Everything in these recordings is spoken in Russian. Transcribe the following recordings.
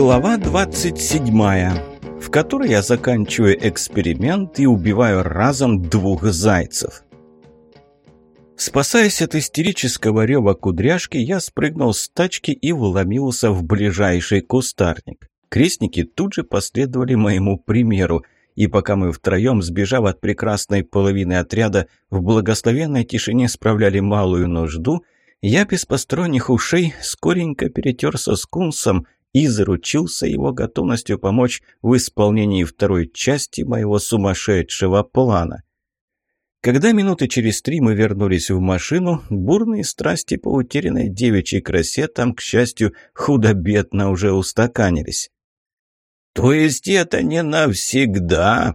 Глава 27, в которой я заканчиваю эксперимент и убиваю разом двух зайцев. Спасаясь от истерического рева кудряшки, я спрыгнул с тачки и вломился в ближайший кустарник. Крестники тут же последовали моему примеру, и пока мы втроем, сбежав от прекрасной половины отряда, в благословенной тишине справляли малую нужду, я без посторонних ушей скоренько перетерся с кунсом и заручился его готовностью помочь в исполнении второй части моего сумасшедшего плана. Когда минуты через три мы вернулись в машину, бурные страсти по утерянной девичьей красе там, к счастью, худо-бедно уже устаканились. «То есть это не навсегда?»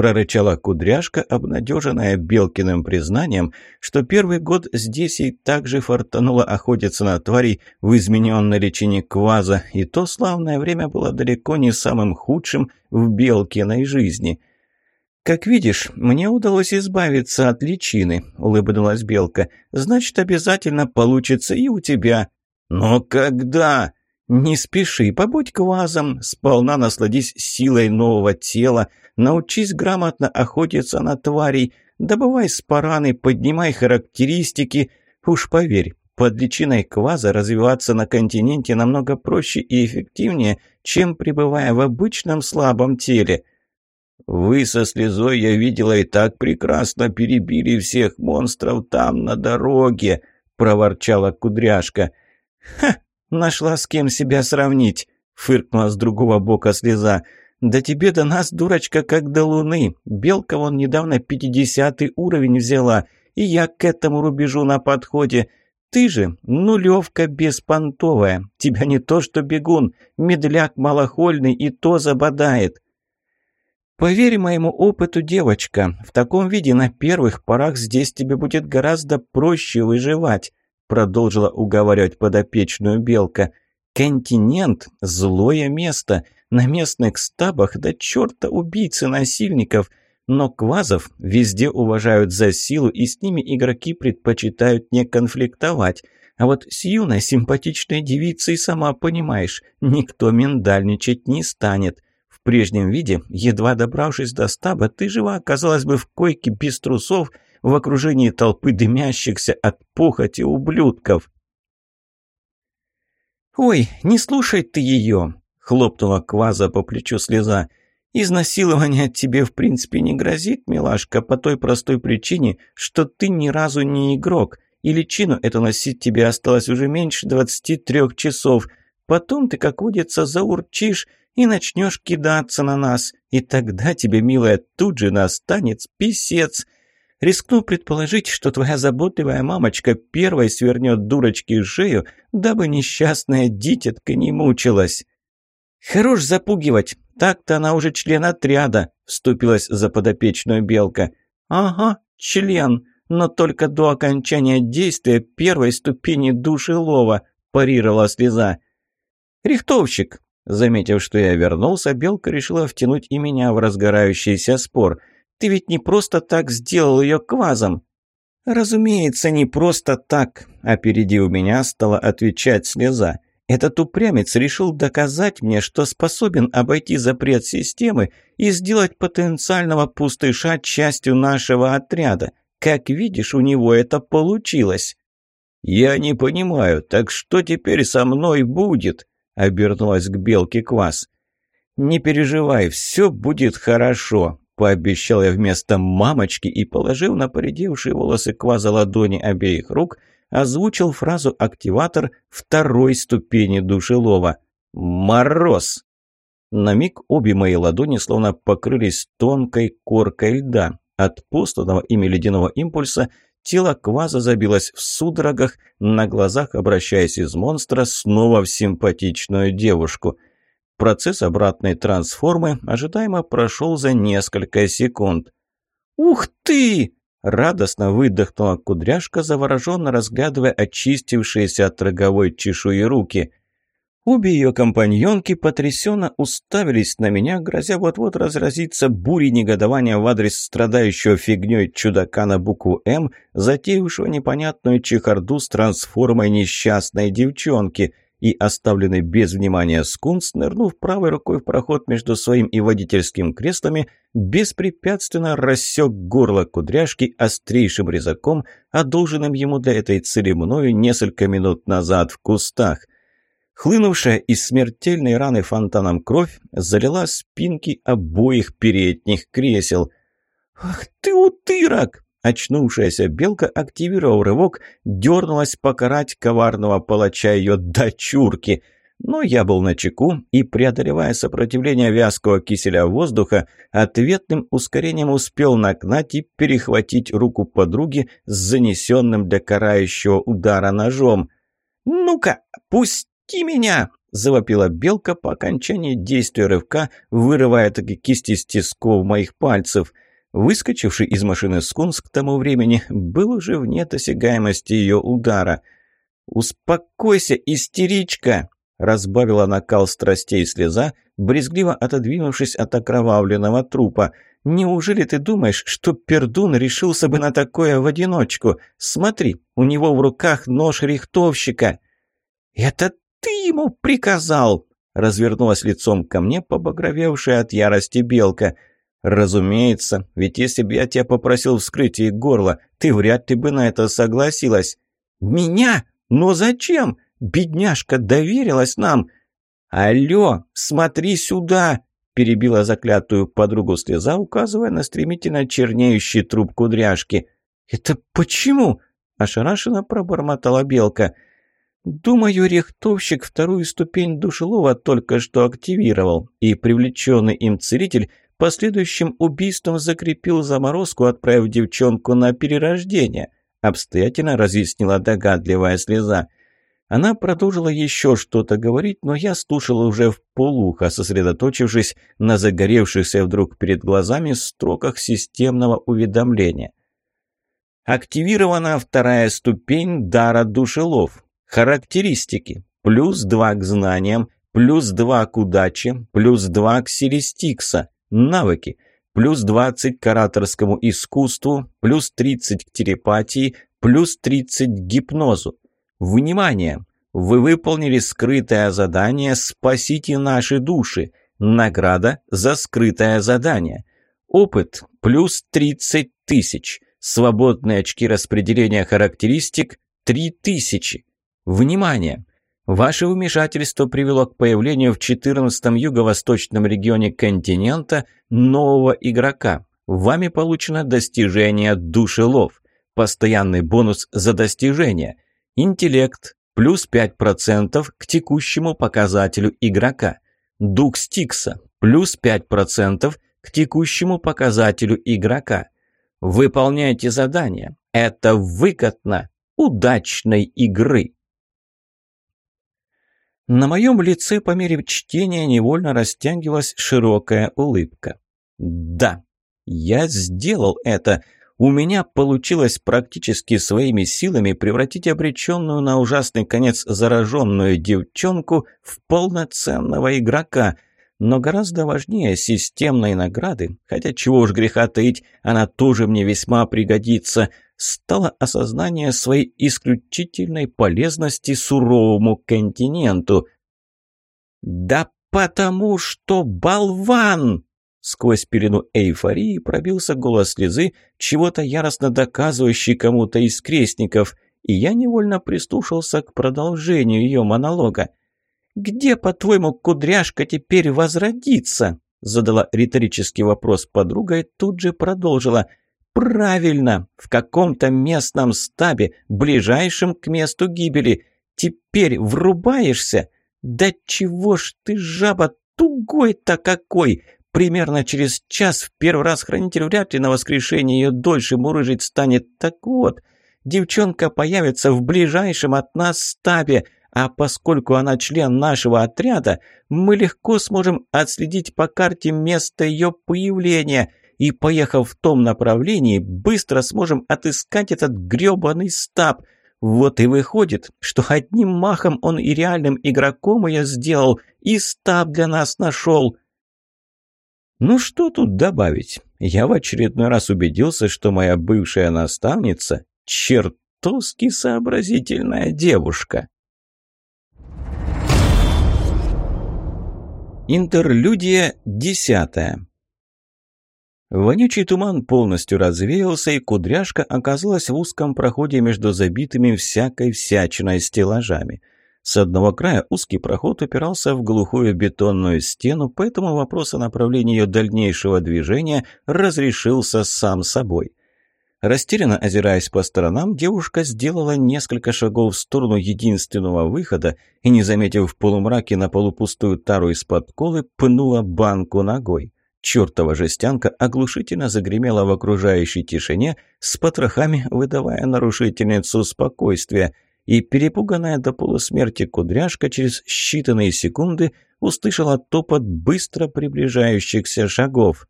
Прорычала кудряшка, обнадеженная Белкиным признанием, что первый год здесь ей также фартануло охотиться на тварей в измененной личине кваза, и то славное время было далеко не самым худшим в Белкиной жизни. «Как видишь, мне удалось избавиться от личины», — улыбнулась Белка. «Значит, обязательно получится и у тебя». «Но когда?» «Не спеши, побудь квазом, сполна насладись силой нового тела, научись грамотно охотиться на тварей, добывай спараны, поднимай характеристики. Уж поверь, под личиной кваза развиваться на континенте намного проще и эффективнее, чем пребывая в обычном слабом теле». «Вы со слезой, я видела, и так прекрасно перебили всех монстров там, на дороге», — проворчала кудряшка. «Ха!» «Нашла с кем себя сравнить», — фыркнула с другого бока слеза. «Да тебе до нас, дурочка, как до луны. Белка вон недавно пятидесятый уровень взяла, и я к этому рубежу на подходе. Ты же нулевка беспонтовая. Тебя не то что бегун, медляк малохольный и то забодает». «Поверь моему опыту, девочка, в таком виде на первых порах здесь тебе будет гораздо проще выживать продолжила уговаривать подопечную Белка. «Континент – злое место. На местных стабах до черта убийцы-насильников. Но квазов везде уважают за силу, и с ними игроки предпочитают не конфликтовать. А вот с юной симпатичной девицей, сама понимаешь, никто миндальничать не станет». В прежнем виде, едва добравшись до стаба, ты жива оказалась бы в койке без трусов – в окружении толпы дымящихся от похоти ублюдков. «Ой, не слушай ты ее!» — хлопнула Кваза по плечу слеза. «Изнасилование тебе в принципе не грозит, милашка, по той простой причине, что ты ни разу не игрок, и личину эту носить тебе осталось уже меньше двадцати трех часов. Потом ты, как водится, заурчишь и начнешь кидаться на нас, и тогда тебе, милая, тут же настанет писец». Рискну предположить, что твоя заботливая мамочка первой свернет дурочке шею, дабы несчастная дитятка не мучилась. «Хорош запугивать, так-то она уже член отряда», — вступилась за подопечную Белка. «Ага, член, но только до окончания действия первой ступени души лова», — парировала слеза. «Рихтовщик», Заметив, что я вернулся, Белка решила втянуть и меня в разгорающийся спор. Ты ведь не просто так сделал ее квазом». «Разумеется, не просто так», — опередив меня, стала отвечать слеза. «Этот упрямец решил доказать мне, что способен обойти запрет системы и сделать потенциального пустыша частью нашего отряда. Как видишь, у него это получилось». «Я не понимаю, так что теперь со мной будет?» — обернулась к Белке Квас. «Не переживай, все будет хорошо», Пообещал я вместо мамочки и, положив на поредевшие волосы кваза ладони обеих рук, озвучил фразу «активатор» второй ступени душелова. «Мороз!» На миг обе мои ладони словно покрылись тонкой коркой льда. От посланного ими ледяного импульса тело кваза забилось в судорогах, на глазах обращаясь из монстра снова в симпатичную девушку – Процесс обратной трансформы ожидаемо прошел за несколько секунд. «Ух ты!» – радостно выдохнула кудряшка, завороженно разглядывая очистившиеся от роговой чешуи руки. Обе ее компаньонки потрясенно уставились на меня, грозя вот-вот разразиться бурей негодования в адрес страдающего фигней чудака на букву «М», затеявшего непонятную чехарду с трансформой несчастной девчонки – и оставленный без внимания скунс, нырнув правой рукой в проход между своим и водительским креслами, беспрепятственно рассек горло кудряшки острейшим резаком, одолженным ему для этой цели мною несколько минут назад в кустах. Хлынувшая из смертельной раны фонтаном кровь залила спинки обоих передних кресел. «Ах ты утырок!» Очнувшаяся белка, активировав рывок, дернулась покарать коварного палача ее дочурки. Но я был на чеку и, преодолевая сопротивление вязкого киселя воздуха, ответным ускорением успел нагнать и перехватить руку подруги с занесенным для карающего удара ножом. «Ну-ка, пусти меня!» – завопила белка по окончании действия рывка, вырывая таки кисти с тисков моих пальцев – Выскочивший из машины скунс к тому времени был уже вне досягаемости ее удара. «Успокойся, истеричка!» – разбавила накал страстей слеза, брезгливо отодвинувшись от окровавленного трупа. «Неужели ты думаешь, что Пердун решился бы на такое в одиночку? Смотри, у него в руках нож рихтовщика!» «Это ты ему приказал!» – развернулась лицом ко мне побагровевшая от ярости белка – «Разумеется, ведь если бы я тебя попросил вскрыть ей горло, ты вряд ли бы на это согласилась». «Меня? Но зачем? Бедняжка доверилась нам». «Алло, смотри сюда!» – перебила заклятую подругу слеза, указывая на стремительно чернеющий труп кудряшки. «Это почему?» – ошарашенно пробормотала белка. «Думаю, рихтовщик вторую ступень душелова только что активировал, и привлеченный им целитель Последующим убийством закрепил заморозку, отправив девчонку на перерождение. Обстоятельно разъяснила догадливая слеза. Она продолжила еще что-то говорить, но я слушал уже в полухо, сосредоточившись на загоревшихся вдруг перед глазами строках системного уведомления. Активирована вторая ступень дара душелов. Характеристики. Плюс два к знаниям, плюс два к удаче, плюс два к селестикса. Навыки. Плюс 20 к ораторскому искусству, плюс 30 к телепатии, плюс 30 к гипнозу. Внимание! Вы выполнили скрытое задание «Спасите наши души». Награда за скрытое задание. Опыт плюс 30 тысяч. Свободные очки распределения характеристик 3000. Внимание! Ваше вмешательство привело к появлению в 14-м юго-восточном регионе континента нового игрока. Вами получено достижение Душелов. Постоянный бонус за достижение. Интеллект плюс 5% к текущему показателю игрока. Дух Стикса плюс 5% к текущему показателю игрока. Выполняйте задание. Это выгодно. Удачной игры. На моем лице по мере чтения невольно растягивалась широкая улыбка. «Да, я сделал это. У меня получилось практически своими силами превратить обреченную на ужасный конец зараженную девчонку в полноценного игрока». Но гораздо важнее системной награды, хотя чего уж греха таить, она тоже мне весьма пригодится – стало осознание своей исключительной полезности суровому континенту. «Да потому что болван!» Сквозь пелену эйфории пробился голос слезы, чего-то яростно доказывающий кому-то из крестников, и я невольно прислушался к продолжению ее монолога. «Где, по-твоему, кудряшка теперь возродится?» Задала риторический вопрос подруга и тут же продолжила – «Правильно! В каком-то местном стабе, ближайшем к месту гибели. Теперь врубаешься? Да чего ж ты, жаба, тугой-то какой! Примерно через час в первый раз хранитель вряд ли на воскрешение ее дольше мурыжить станет. Так вот, девчонка появится в ближайшем от нас стабе, а поскольку она член нашего отряда, мы легко сможем отследить по карте место ее появления – и, поехав в том направлении, быстро сможем отыскать этот грёбаный стаб. Вот и выходит, что одним махом он и реальным игроком ее сделал, и стаб для нас нашел. Ну что тут добавить? Я в очередной раз убедился, что моя бывшая наставница – чертовски сообразительная девушка. Интерлюдия десятая. Вонючий туман полностью развеялся, и кудряшка оказалась в узком проходе между забитыми всякой всячиной стеллажами. С одного края узкий проход упирался в глухую бетонную стену, поэтому вопрос о направлении ее дальнейшего движения разрешился сам собой. Растерянно озираясь по сторонам, девушка сделала несколько шагов в сторону единственного выхода и, не заметив в полумраке на полупустую тару из-под колы, пнула банку ногой. Чертова жестянка оглушительно загремела в окружающей тишине, с потрохами выдавая нарушительницу спокойствия, и перепуганная до полусмерти кудряшка через считанные секунды услышала топот быстро приближающихся шагов.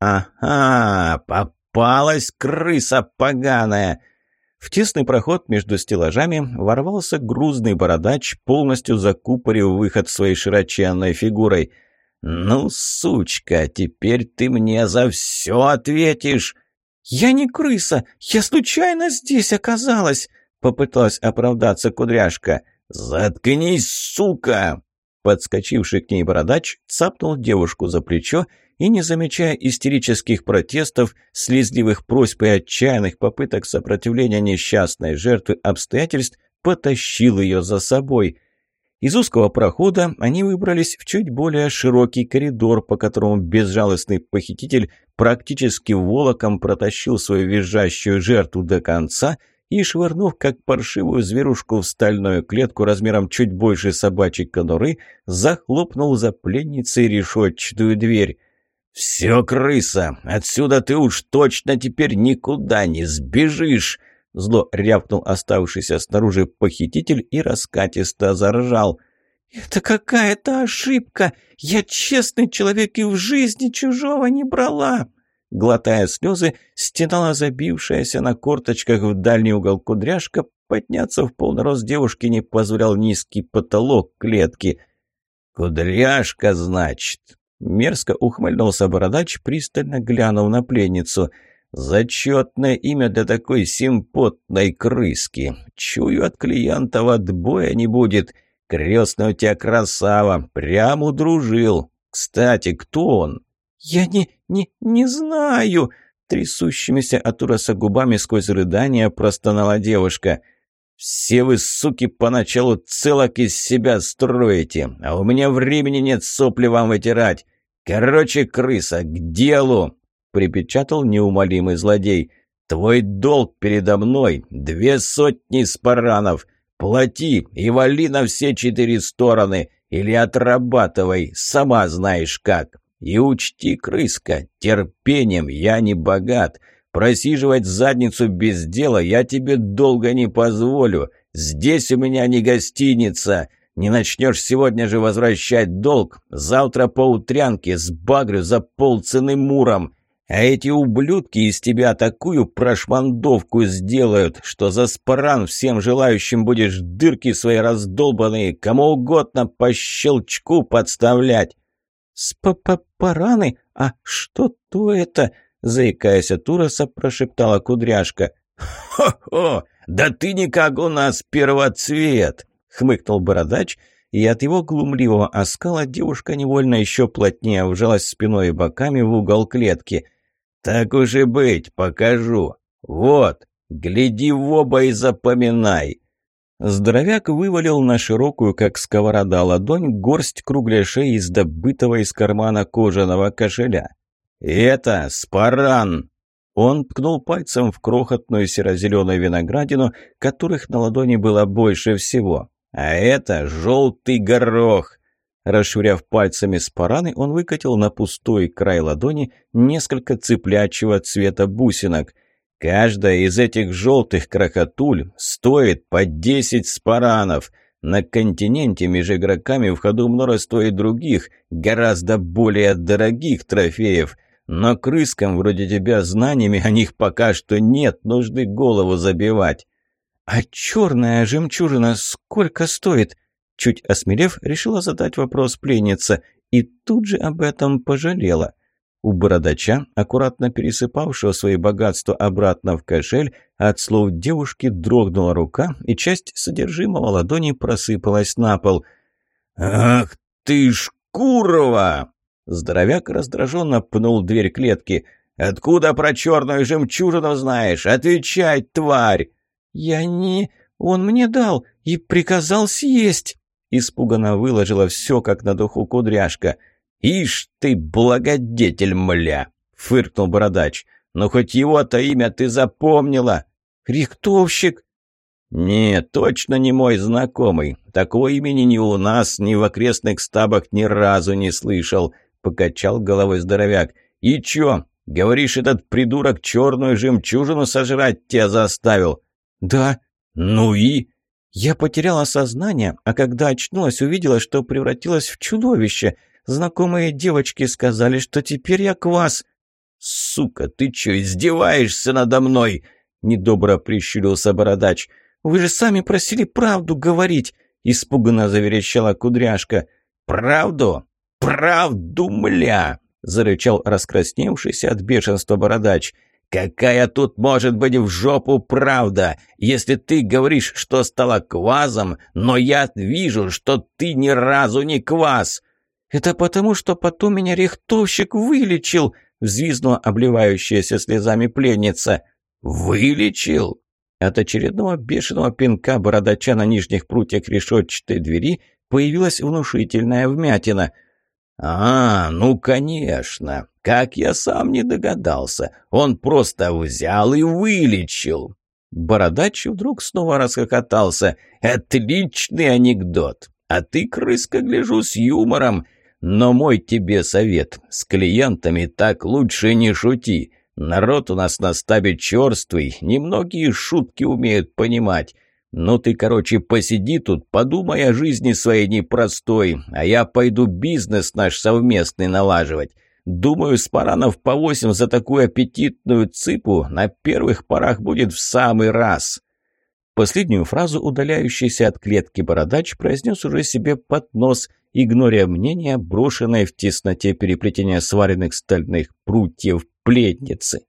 «Ага, попал!» попалась крыса поганая!» В тесный проход между стеллажами ворвался грузный бородач, полностью закупорив выход своей широченной фигурой. «Ну, сучка, теперь ты мне за все ответишь!» «Я не крыса! Я случайно здесь оказалась!» — попыталась оправдаться кудряшка. «Заткнись, сука!» Подскочивший к ней бородач цапнул девушку за плечо и, не замечая истерических протестов, слезливых просьб и отчаянных попыток сопротивления несчастной жертвы обстоятельств, потащил ее за собой. Из узкого прохода они выбрались в чуть более широкий коридор, по которому безжалостный похититель практически волоком протащил свою визжащую жертву до конца и, швырнув как паршивую зверушку в стальную клетку размером чуть больше собачьей конуры, захлопнул за пленницей решетчатую дверь. «Все, крыса, отсюда ты уж точно теперь никуда не сбежишь!» Зло рявкнул оставшийся снаружи похититель и раскатисто заржал. «Это какая-то ошибка! Я честный человек и в жизни чужого не брала!» Глотая слезы, стенала забившаяся на корточках в дальний угол кудряшка, подняться в полный рост девушки не позволял низкий потолок клетки. «Кудряшка, значит?» Мерзко ухмыльнулся бородач, пристально глянув на пленницу. «Зачетное имя для такой симпотной крыски. Чую, от клиентов отбоя не будет. Крестный у тебя красава, прям удружил. Кстати, кто он?» «Я не... не... не знаю!» Трясущимися от ужаса губами сквозь рыдания простонала девушка. «Все вы, суки, поначалу целок из себя строите, а у меня времени нет сопли вам вытирать. «Короче, крыса, к делу!» — припечатал неумолимый злодей. «Твой долг передо мной — две сотни спаранов. Плати и вали на все четыре стороны, или отрабатывай, сама знаешь как. И учти, крыска, терпением я не богат. Просиживать задницу без дела я тебе долго не позволю. Здесь у меня не гостиница». Не начнешь сегодня же возвращать долг, завтра по утрянке сбагрю за полцены муром. А эти ублюдки из тебя такую прошмандовку сделают, что за спаран всем желающим будешь дырки свои раздолбанные кому угодно по щелчку подставлять. С параны? А что то это? Заикаясь от ужаса, прошептала кудряшка. «Хо-хо! Да ты никак у нас первоцвет!» — хмыкнул бородач, и от его глумливого оскала девушка невольно еще плотнее вжалась спиной и боками в угол клетки. «Так уж и быть, покажу. Вот, гляди в оба и запоминай!» Здоровяк вывалил на широкую, как сковорода, ладонь горсть кругляшей из добытого из кармана кожаного кошеля. «Это спаран!» Он ткнул пальцем в крохотную серо-зеленую виноградину, которых на ладони было больше всего. А это желтый горох. Расшвыряв пальцами спараны, он выкатил на пустой край ладони несколько цыплячьего цвета бусинок. Каждая из этих желтых крохотуль стоит по десять спаранов. На континенте между игроками в ходу множество и других, гораздо более дорогих трофеев. Но крыскам вроде тебя знаниями о них пока что нет нужды голову забивать. «А черная жемчужина сколько стоит?» Чуть осмелев, решила задать вопрос пленница и тут же об этом пожалела. У бородача, аккуратно пересыпавшего свои богатства обратно в кошель, от слов девушки дрогнула рука, и часть содержимого ладони просыпалась на пол. «Ах ты ж курва!» Здоровяк раздраженно пнул дверь клетки. «Откуда про черную жемчужину знаешь? Отвечай, тварь!» «Я не... Он мне дал и приказал съесть!» Испуганно выложила все, как на духу кудряшка. «Ишь ты, благодетель, мля!» — фыркнул бородач. «Ну хоть его-то имя ты запомнила!» «Рихтовщик!» «Не, точно не мой знакомый. Такого имени ни у нас, ни в окрестных стабах ни разу не слышал», — покачал головой здоровяк. «И чё, говоришь, этот придурок черную жемчужину сожрать тебя заставил?» «Да». «Ну и?» «Я потеряла сознание, а когда очнулась, увидела, что превратилась в чудовище. Знакомые девочки сказали, что теперь я квас». «Сука, ты чё, издеваешься надо мной?» — недобро прищурился бородач. Вы же сами просили правду говорить!» – испуганно заверещала кудряшка. «Правду? Правду, мля!» – зарычал раскрасневшийся от бешенства бородач. «Какая тут может быть в жопу правда, если ты говоришь, что стала квазом, но я вижу, что ты ни разу не квас!» «Это потому, что потом меня рихтовщик вылечил!» – взвизнула обливающаяся слезами пленница. «Вылечил?» От очередного бешеного пинка бородача на нижних прутьях решетчатой двери появилась внушительная вмятина. «А, ну, конечно! Как я сам не догадался! Он просто взял и вылечил!» Бородач вдруг снова расхохотался. «Отличный анекдот! А ты, крыска, гляжу, с юмором! Но мой тебе совет, с клиентами так лучше не шути!» Народ у нас на стабе черствый, немногие шутки умеют понимать. Ну ты, короче, посиди тут, подумай о жизни своей непростой, а я пойду бизнес наш совместный налаживать. Думаю, с паранов по восемь за такую аппетитную цыпу на первых порах будет в самый раз». Последнюю фразу удаляющийся от клетки бородач произнес уже себе под нос, игноря мнение, брошенное в тесноте переплетения сваренных стальных прутьев плетницы.